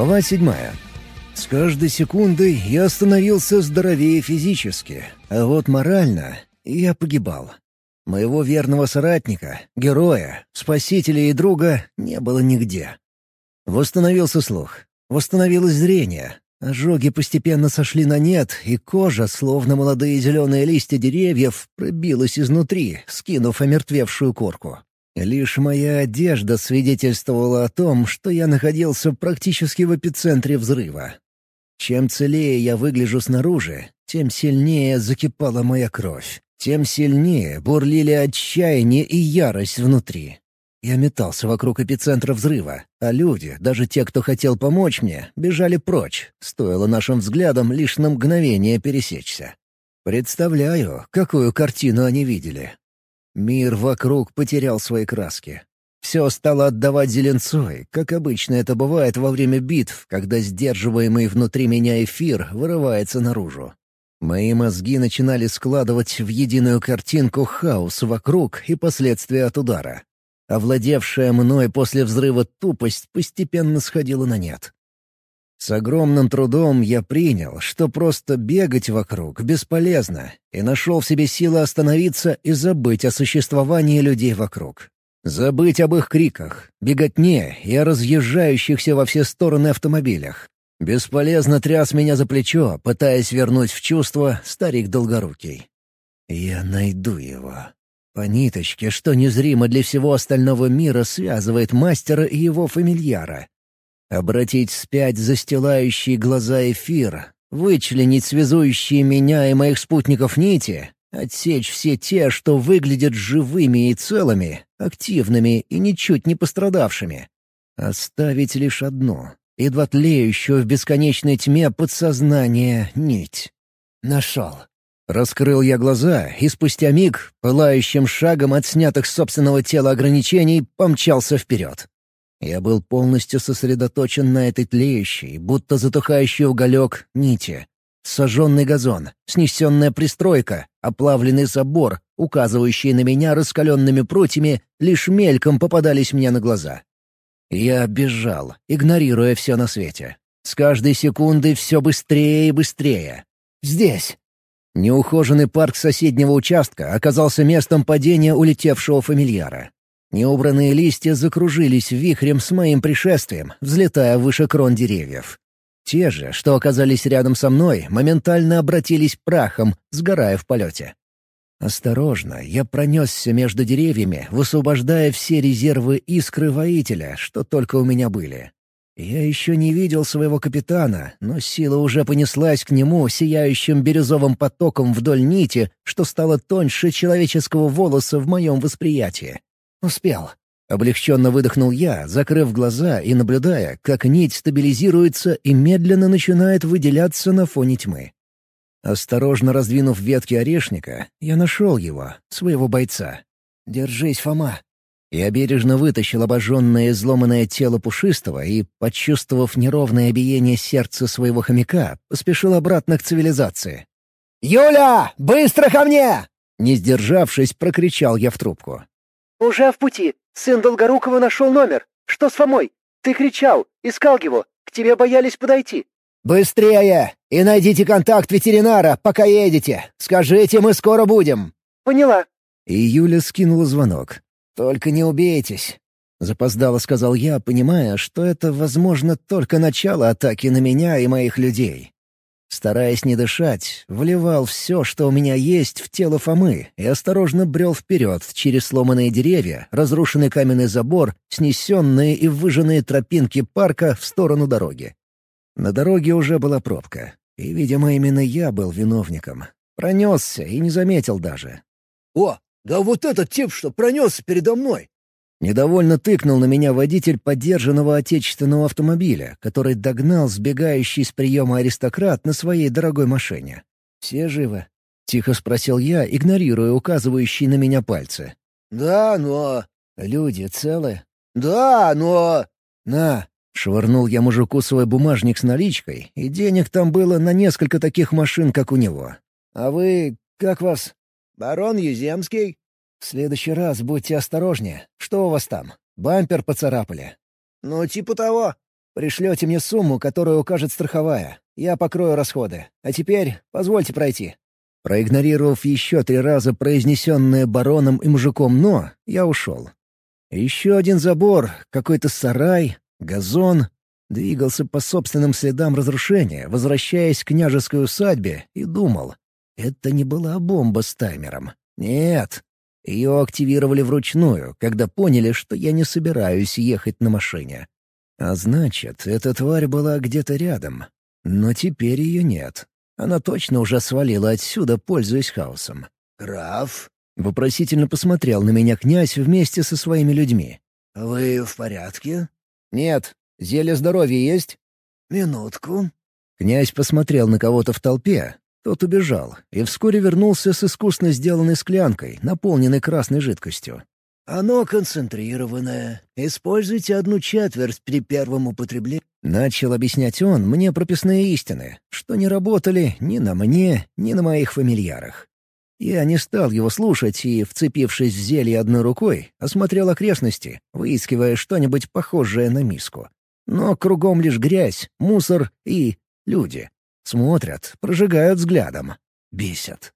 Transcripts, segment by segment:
Глава седьмая. С каждой секундой я становился здоровее физически, а вот морально я погибал. Моего верного соратника, героя, спасителя и друга не было нигде. Восстановился слух, восстановилось зрение. Ожоги постепенно сошли на нет, и кожа, словно молодые зеленые листья деревьев, пробилась изнутри, скинув омертвевшую корку. Лишь моя одежда свидетельствовала о том, что я находился практически в эпицентре взрыва. Чем целее я выгляжу снаружи, тем сильнее закипала моя кровь, тем сильнее бурлили отчаяние и ярость внутри. Я метался вокруг эпицентра взрыва, а люди, даже те, кто хотел помочь мне, бежали прочь, стоило нашим взглядам лишь на мгновение пересечься. Представляю, какую картину они видели. Мир вокруг потерял свои краски. Все стало отдавать зеленцой, как обычно это бывает во время битв, когда сдерживаемый внутри меня эфир вырывается наружу. Мои мозги начинали складывать в единую картинку хаос вокруг и последствия от удара. Овладевшая мной после взрыва тупость постепенно сходила на нет. С огромным трудом я принял, что просто бегать вокруг бесполезно, и нашел в себе силы остановиться и забыть о существовании людей вокруг. Забыть об их криках, беготне и о разъезжающихся во все стороны автомобилях. Бесполезно тряс меня за плечо, пытаясь вернуть в чувство старик Долгорукий. Я найду его. По ниточке, что незримо для всего остального мира связывает мастера и его фамильяра, Обратить вспять застилающие глаза эфир, вычленить связующие меня и моих спутников нити, отсечь все те, что выглядят живыми и целыми, активными и ничуть не пострадавшими. Оставить лишь одну, едва тлеющую в бесконечной тьме подсознание нить. Нашел. Раскрыл я глаза, и спустя миг, пылающим шагом от снятых с собственного тела ограничений, помчался вперед. Я был полностью сосредоточен на этой тлеющей, будто затухающий уголек, нити. Сожженный газон, снесенная пристройка, оплавленный забор, указывающие на меня раскаленными прутьями, лишь мельком попадались мне на глаза. Я бежал, игнорируя все на свете. С каждой секундой все быстрее и быстрее. Здесь. Неухоженный парк соседнего участка оказался местом падения улетевшего фамильяра. Неубранные листья закружились вихрем с моим пришествием, взлетая выше крон деревьев. Те же, что оказались рядом со мной, моментально обратились прахом, сгорая в полете. Осторожно, я пронесся между деревьями, высвобождая все резервы искры воителя, что только у меня были. Я еще не видел своего капитана, но сила уже понеслась к нему сияющим бирюзовым потоком вдоль нити, что стало тоньше человеческого волоса в моем восприятии. «Успел». Облегченно выдохнул я, закрыв глаза и наблюдая, как нить стабилизируется и медленно начинает выделяться на фоне тьмы. Осторожно раздвинув ветки орешника, я нашел его, своего бойца. «Держись, Фома». Я бережно вытащил обожженное и изломанное тело пушистого и, почувствовав неровное биение сердца своего хомяка, поспешил обратно к цивилизации. «Юля, быстро ко мне!» Не сдержавшись, прокричал я в трубку. «Уже в пути. Сын Долгорукова нашел номер. Что с Фомой? Ты кричал, искал его. К тебе боялись подойти». «Быстрее! И найдите контакт ветеринара, пока едете. Скажите, мы скоро будем». «Поняла». И Юля скинула звонок. «Только не убейтесь», — запоздало сказал я, понимая, что это, возможно, только начало атаки на меня и моих людей. Стараясь не дышать, вливал все, что у меня есть, в тело Фомы и осторожно брел вперед через сломанные деревья, разрушенный каменный забор, снесенные и выжженные тропинки парка в сторону дороги. На дороге уже была пробка, и, видимо, именно я был виновником. Пронесся и не заметил даже. «О, да вот этот тип, что пронесся передо мной! Недовольно тыкнул на меня водитель подержанного отечественного автомобиля, который догнал сбегающий с приема аристократ на своей дорогой машине. «Все живы?» — тихо спросил я, игнорируя указывающие на меня пальцы. «Да, но...» «Люди целы?» «Да, но...» «На!» — швырнул я мужику свой бумажник с наличкой, и денег там было на несколько таких машин, как у него. «А вы... как вас?» «Барон Юземский». «В следующий раз будьте осторожнее. Что у вас там? Бампер поцарапали?» «Ну, типа того». Пришлете мне сумму, которую укажет страховая. Я покрою расходы. А теперь позвольте пройти». Проигнорировав еще три раза произнесенное бароном и мужиком «но», я ушел. Еще один забор, какой-то сарай, газон. Двигался по собственным следам разрушения, возвращаясь к княжеской усадьбе, и думал. Это не была бомба с таймером. Нет. Ее активировали вручную, когда поняли, что я не собираюсь ехать на машине. А значит, эта тварь была где-то рядом. Но теперь ее нет. Она точно уже свалила отсюда, пользуясь хаосом. «Граф?» — вопросительно посмотрел на меня князь вместе со своими людьми. «Вы в порядке?» «Нет. Зелье здоровья есть?» «Минутку». Князь посмотрел на кого-то в толпе. Тот убежал и вскоре вернулся с искусно сделанной склянкой, наполненной красной жидкостью. «Оно концентрированное. Используйте одну четверть при первом употреблении». Начал объяснять он мне прописные истины, что не работали ни на мне, ни на моих фамильярах. Я не стал его слушать и, вцепившись в зелье одной рукой, осмотрел окрестности, выискивая что-нибудь похожее на миску. Но кругом лишь грязь, мусор и люди. Смотрят, прожигают взглядом. Бесят.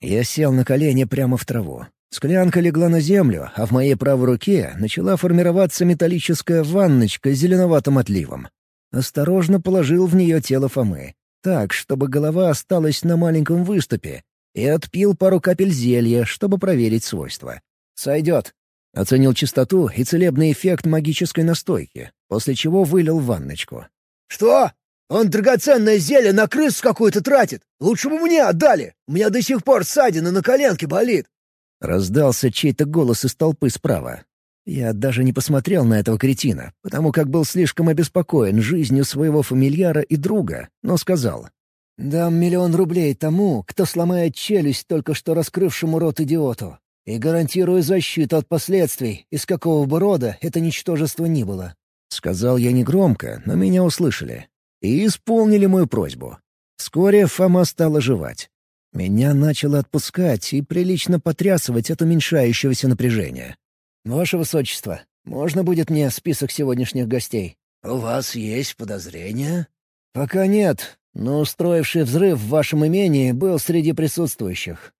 Я сел на колени прямо в траву. Склянка легла на землю, а в моей правой руке начала формироваться металлическая ванночка с зеленоватым отливом. Осторожно положил в нее тело Фомы, так, чтобы голова осталась на маленьком выступе, и отпил пару капель зелья, чтобы проверить свойства. «Сойдет», — оценил чистоту и целебный эффект магической настойки, после чего вылил ванночку. «Что? Он драгоценное зелье на крысу какую-то тратит! Лучше бы мне отдали! У меня до сих пор ссадина на коленке болит!» Раздался чей-то голос из толпы справа. Я даже не посмотрел на этого кретина, потому как был слишком обеспокоен жизнью своего фамильяра и друга, но сказал. «Дам миллион рублей тому, кто сломает челюсть только что раскрывшему рот идиоту, и гарантирую защиту от последствий, из какого бы рода это ничтожество ни было». Сказал я негромко, но меня услышали. И исполнили мою просьбу. Вскоре Фома стал оживать. Меня начало отпускать и прилично потрясывать от уменьшающегося напряжения. «Ваше Высочество, можно будет мне список сегодняшних гостей?» «У вас есть подозрения?» «Пока нет, но устроивший взрыв в вашем имении был среди присутствующих».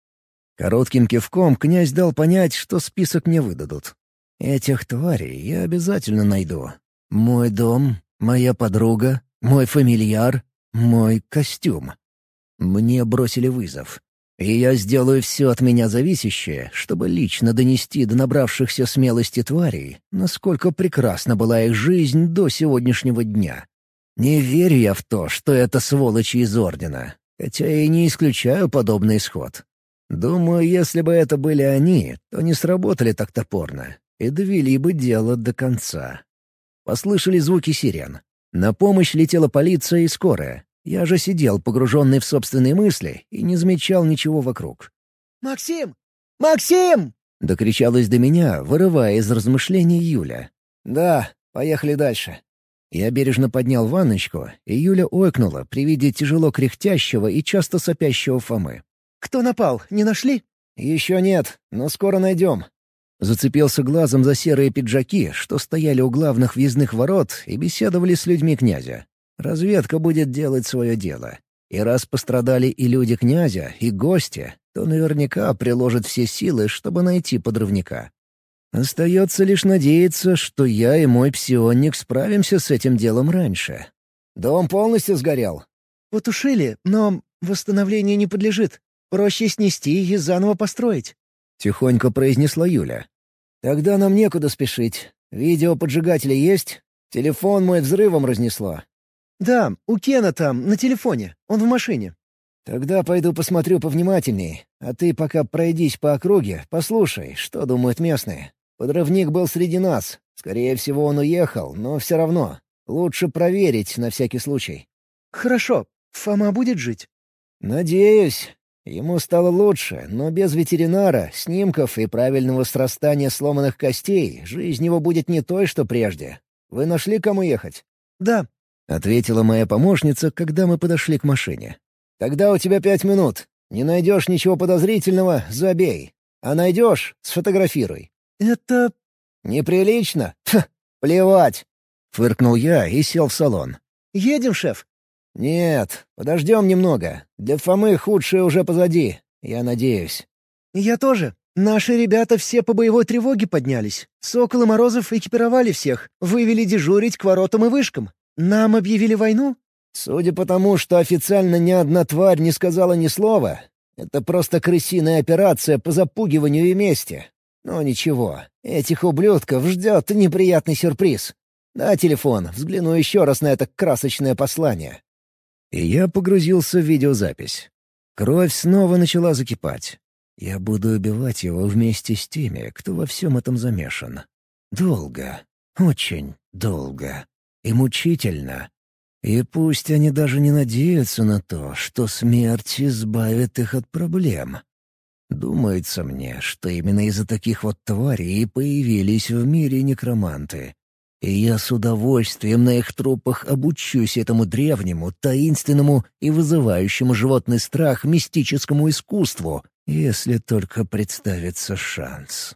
Коротким кивком князь дал понять, что список мне выдадут. «Этих тварей я обязательно найду. Мой дом, моя подруга, мой фамильяр, мой костюм. Мне бросили вызов. И я сделаю все от меня зависящее, чтобы лично донести до набравшихся смелости тварей, насколько прекрасна была их жизнь до сегодняшнего дня. Не верю я в то, что это сволочи из Ордена, хотя и не исключаю подобный исход. Думаю, если бы это были они, то не сработали так топорно и довели бы дело до конца. Послышали звуки сирен. На помощь летела полиция и скорая, я же сидел, погруженный в собственные мысли, и не замечал ничего вокруг. «Максим! Максим!» — докричалась до меня, вырывая из размышлений Юля. «Да, поехали дальше». Я бережно поднял ванночку, и Юля ойкнула при виде тяжело кряхтящего и часто сопящего Фомы. «Кто напал? Не нашли?» «Еще нет, но скоро найдем». Зацепился глазом за серые пиджаки, что стояли у главных въездных ворот и беседовали с людьми князя. Разведка будет делать свое дело. И раз пострадали и люди князя, и гости, то наверняка приложат все силы, чтобы найти подрывника. Остается лишь надеяться, что я и мой псионник справимся с этим делом раньше. Дом полностью сгорел. Потушили, но восстановлению не подлежит. Проще снести и заново построить. Тихонько произнесла Юля. Тогда нам некуда спешить. Видео поджигателя есть? Телефон мой взрывом разнесло. «Да, у Кена там, на телефоне. Он в машине». «Тогда пойду посмотрю повнимательней, а ты пока пройдись по округе, послушай, что думают местные. Подрывник был среди нас. Скорее всего, он уехал, но все равно. Лучше проверить на всякий случай». «Хорошо. Фома будет жить?» «Надеюсь. Ему стало лучше, но без ветеринара, снимков и правильного срастания сломанных костей жизнь его будет не той, что прежде. Вы нашли, кому ехать?» «Да, — ответила моя помощница, когда мы подошли к машине. «Тогда у тебя пять минут. Не найдешь ничего подозрительного — забей. А найдешь — сфотографируй». «Это...» «Неприлично? Ха, плевать!» Фыркнул я и сел в салон. «Едем, шеф?» «Нет, подождем немного. Для Фомы худшее уже позади. Я надеюсь». «Я тоже. Наши ребята все по боевой тревоге поднялись. Сокол и Морозов экипировали всех, вывели дежурить к воротам и вышкам. Нам объявили войну?» «Судя по тому, что официально ни одна тварь не сказала ни слова, это просто крысиная операция по запугиванию и мести. Но ничего, этих ублюдков ждет неприятный сюрприз. На телефон, взгляну еще раз на это красочное послание». И я погрузился в видеозапись. Кровь снова начала закипать. Я буду убивать его вместе с теми, кто во всем этом замешан. Долго, очень долго и мучительно. И пусть они даже не надеются на то, что смерть избавит их от проблем. Думается мне, что именно из-за таких вот тварей и появились в мире некроманты. И я с удовольствием на их трупах обучусь этому древнему, таинственному и вызывающему животный страх мистическому искусству, если только представится шанс.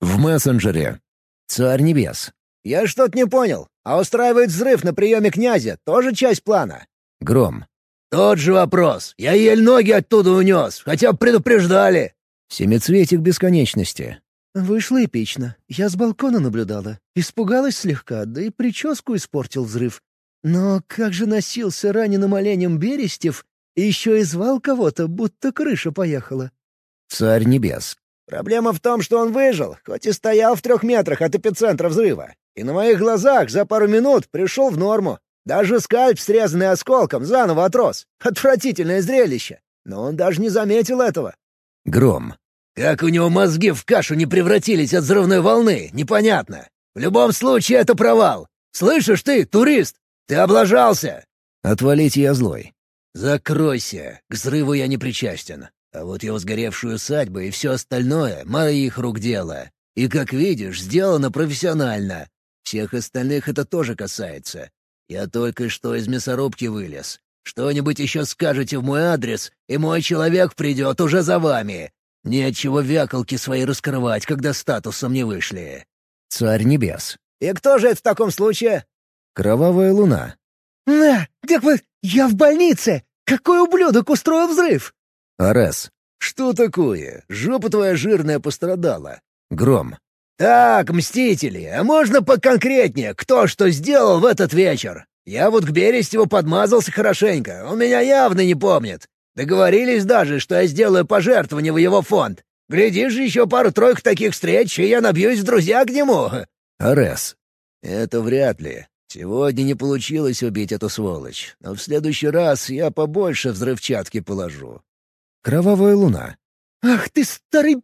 В мессенджере. Царь небес. «Я что-то не понял. А устраивает взрыв на приеме князя тоже часть плана?» Гром. «Тот же вопрос. Я еле ноги оттуда унес, хотя предупреждали». Семицветик бесконечности. «Вышло эпично. Я с балкона наблюдала. Испугалась слегка, да и прическу испортил взрыв. Но как же носился раненым оленем Берестев и еще и звал кого-то, будто крыша поехала. Царь небес. Проблема в том, что он выжил, хоть и стоял в трех метрах от эпицентра взрыва. И на моих глазах за пару минут пришел в норму. Даже скальп, срезанный осколком, заново отрос. Отвратительное зрелище. Но он даже не заметил этого. Гром. Как у него мозги в кашу не превратились от взрывной волны, непонятно. В любом случае это провал. Слышишь ты, турист? Ты облажался. Отвалите я злой. «Закройся! К взрыву я не причастен. А вот его сгоревшую усадьбу и все остальное — моих рук дело. И, как видишь, сделано профессионально. Всех остальных это тоже касается. Я только что из мясорубки вылез. Что-нибудь еще скажете в мой адрес, и мой человек придет уже за вами. Нечего вяколки свои раскрывать, когда статусом не вышли». «Царь небес». «И кто же это в таком случае?» «Кровавая луна». «На, как вы... Я в больнице! Какой ублюдок устроил взрыв?» «Арес». «Что такое? Жопа твоя жирная пострадала». «Гром». «Так, мстители, а можно поконкретнее, кто что сделал в этот вечер? Я вот к Берестеву подмазался хорошенько, он меня явно не помнит. Договорились даже, что я сделаю пожертвование в его фонд. Глядишь, еще пару-тройку таких встреч, и я набьюсь в друзья к нему». «Арес». «Это вряд ли. Сегодня не получилось убить эту сволочь, но в следующий раз я побольше взрывчатки положу. Кровавая луна. «Ах ты, старый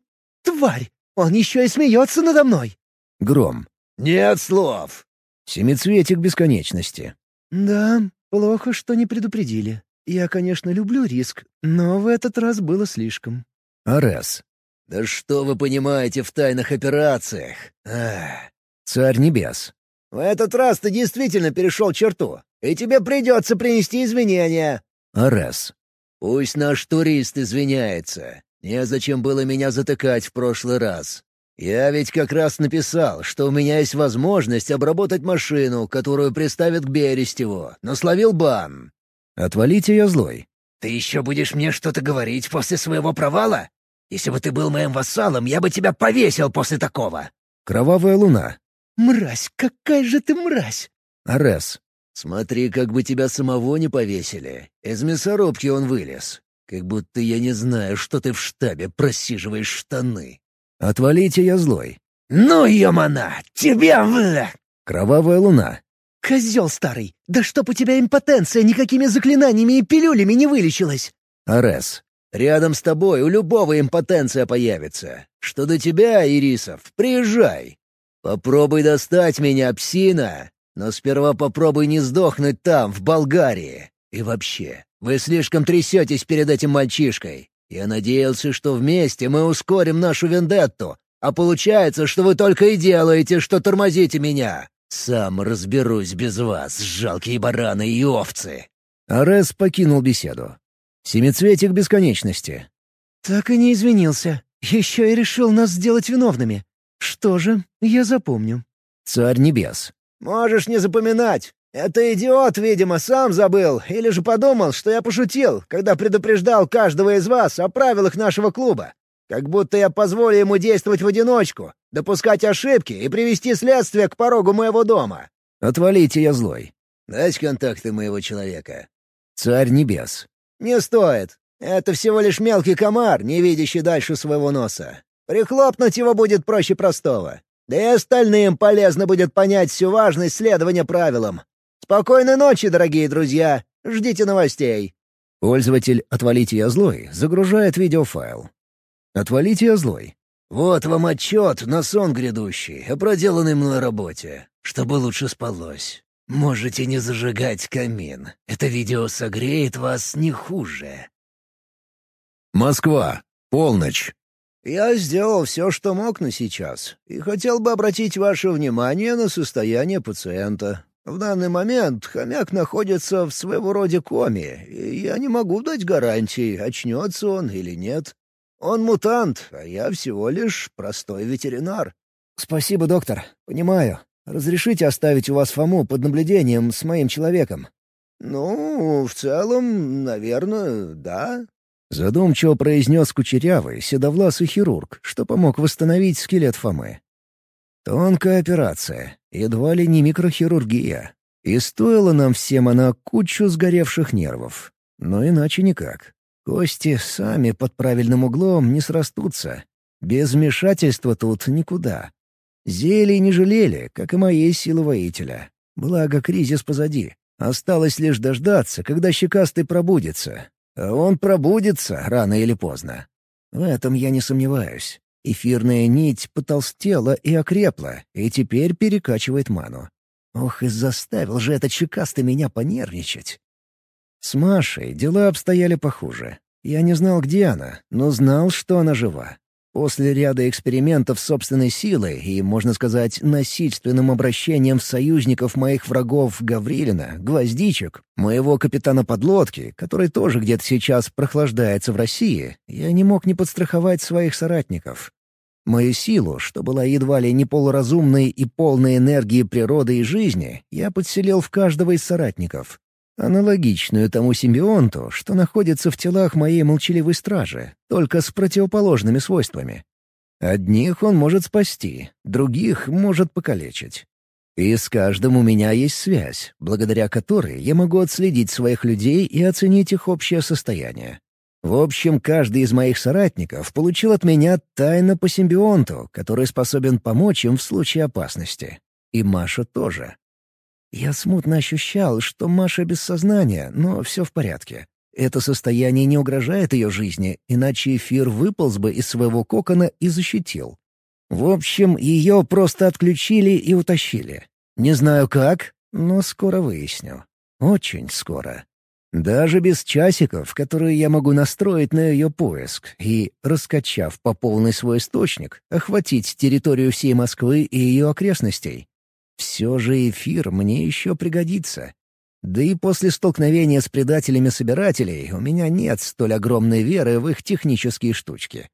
тварь! Он еще и смеется надо мной!» Гром. «Нет слов!» Семицветик бесконечности. «Да, плохо, что не предупредили. Я, конечно, люблю риск, но в этот раз было слишком». Арес. «Да что вы понимаете в тайных операциях? Ах. Царь небес. В этот раз ты действительно перешел черту, и тебе придется принести извинения». Арес. «Пусть наш турист извиняется. Незачем было меня затыкать в прошлый раз. Я ведь как раз написал, что у меня есть возможность обработать машину, которую приставят к Берестеву, но словил бан». «Отвалите я злой». «Ты еще будешь мне что-то говорить после своего провала? Если бы ты был моим вассалом, я бы тебя повесил после такого». «Кровавая луна». «Мразь, какая же ты мразь!» «Арес». «Смотри, как бы тебя самого не повесили. Из мясорубки он вылез. Как будто я не знаю, что ты в штабе просиживаешь штаны». «Отвалите я злой». «Ну, Ямана, тебе в...» «Кровавая луна». «Козел старый! Да чтоб у тебя импотенция никакими заклинаниями и пилюлями не вылечилась!» «Арес». «Рядом с тобой у любого импотенция появится. Что до тебя, Ирисов, приезжай. Попробуй достать меня, псина, но сперва попробуй не сдохнуть там, в Болгарии. И вообще, вы слишком трясетесь перед этим мальчишкой. Я надеялся, что вместе мы ускорим нашу вендетту, а получается, что вы только и делаете, что тормозите меня. Сам разберусь без вас, жалкие бараны и овцы». Арес покинул беседу. Семицветик бесконечности. «Так и не извинился. Еще и решил нас сделать виновными. Что же, я запомню». Царь небес. Можешь не запоминать. Это идиот, видимо, сам забыл или же подумал, что я пошутил, когда предупреждал каждого из вас о правилах нашего клуба. Как будто я позволю ему действовать в одиночку, допускать ошибки и привести следствие к порогу моего дома. Отвалите, я злой. Дать контакты моего человека. Царь небес. Не стоит. Это всего лишь мелкий комар, не видящий дальше своего носа. Прихлопнуть его будет проще простого. Да и остальным полезно будет понять всю важность следования правилам. Спокойной ночи, дорогие друзья. Ждите новостей. Пользователь «Отвалите я злой» загружает видеофайл. «Отвалите я злой». Вот вам отчет на сон грядущий о проделанной мной работе, чтобы лучше спалось. Можете не зажигать камин. Это видео согреет вас не хуже. Москва. Полночь. Я сделал все, что мог на сейчас, и хотел бы обратить ваше внимание на состояние пациента. В данный момент хомяк находится в своего рода коме, и я не могу дать гарантии, очнется он или нет. Он мутант, а я всего лишь простой ветеринар. «Спасибо, доктор. Понимаю. Разрешите оставить у вас Фому под наблюдением с моим человеком?» «Ну, в целом, наверное, да», Задумчиво произнес кучерявый, седовласый хирург, что помог восстановить скелет Фомы. Тонкая операция, едва ли не микрохирургия. И стоила нам всем она кучу сгоревших нервов. Но иначе никак. Кости сами под правильным углом не срастутся. Без вмешательства тут никуда. Зелий не жалели, как и моей силы воителя. Благо, кризис позади. Осталось лишь дождаться, когда щекастый пробудится, он пробудится рано или поздно. В этом я не сомневаюсь. Эфирная нить потолстела и окрепла, и теперь перекачивает ману. Ох, и заставил же этот чекастый меня понервничать. С Машей дела обстояли похуже. Я не знал, где она, но знал, что она жива. После ряда экспериментов собственной силой и, можно сказать, насильственным обращением союзников моих врагов Гаврилина, Гвоздичек, моего капитана подлодки, который тоже где-то сейчас прохлаждается в России, я не мог не подстраховать своих соратников. Мою силу, что была едва ли не полуразумной и полной энергии природы и жизни, я подселил в каждого из соратников аналогичную тому симбионту, что находится в телах моей молчаливой стражи, только с противоположными свойствами. Одних он может спасти, других может покалечить. И с каждым у меня есть связь, благодаря которой я могу отследить своих людей и оценить их общее состояние. В общем, каждый из моих соратников получил от меня тайно по симбионту, который способен помочь им в случае опасности. И Маша тоже. Я смутно ощущал, что Маша без сознания, но все в порядке. Это состояние не угрожает ее жизни, иначе эфир выполз бы из своего кокона и защитил. В общем, ее просто отключили и утащили. Не знаю как, но скоро выясню. Очень скоро. Даже без часиков, которые я могу настроить на ее поиск, и, раскачав по полной свой источник, охватить территорию всей Москвы и ее окрестностей. Все же эфир мне еще пригодится. Да и после столкновения с предателями-собирателей у меня нет столь огромной веры в их технические штучки.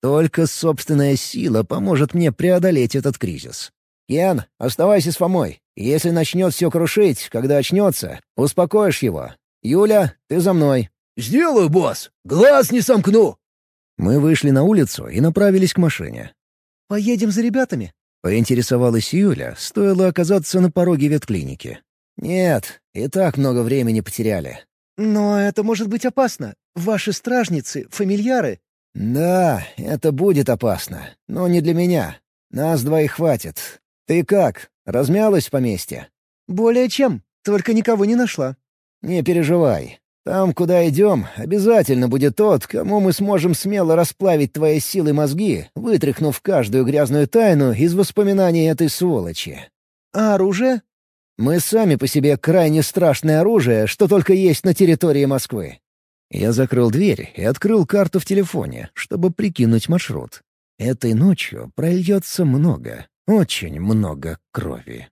Только собственная сила поможет мне преодолеть этот кризис. «Кен, оставайся с Фомой. Если начнет все крушить, когда очнется, успокоишь его. Юля, ты за мной». «Сделаю, босс! Глаз не сомкну!» Мы вышли на улицу и направились к машине. «Поедем за ребятами?» Поинтересовалась Юля, стоило оказаться на пороге ветклиники. «Нет, и так много времени потеряли». «Но это может быть опасно. Ваши стражницы, фамильяры...» «Да, это будет опасно, но не для меня. Нас двоих хватит. Ты как, размялась в поместье?» «Более чем, только никого не нашла». «Не переживай. Там, куда идем, обязательно будет тот, кому мы сможем смело расплавить твои силы мозги, вытряхнув каждую грязную тайну из воспоминаний этой сволочи. А оружие? Мы сами по себе крайне страшное оружие, что только есть на территории Москвы. Я закрыл дверь и открыл карту в телефоне, чтобы прикинуть маршрут. Этой ночью прольется много, очень много крови.